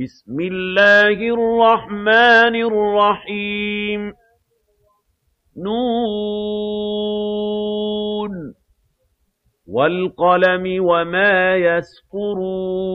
بِسْمِ اللَّهِ الرَّحْمَٰنِ الرَّحِيمِ. نون ۚ. وَالْقَلَمِ وَمَا يسكرون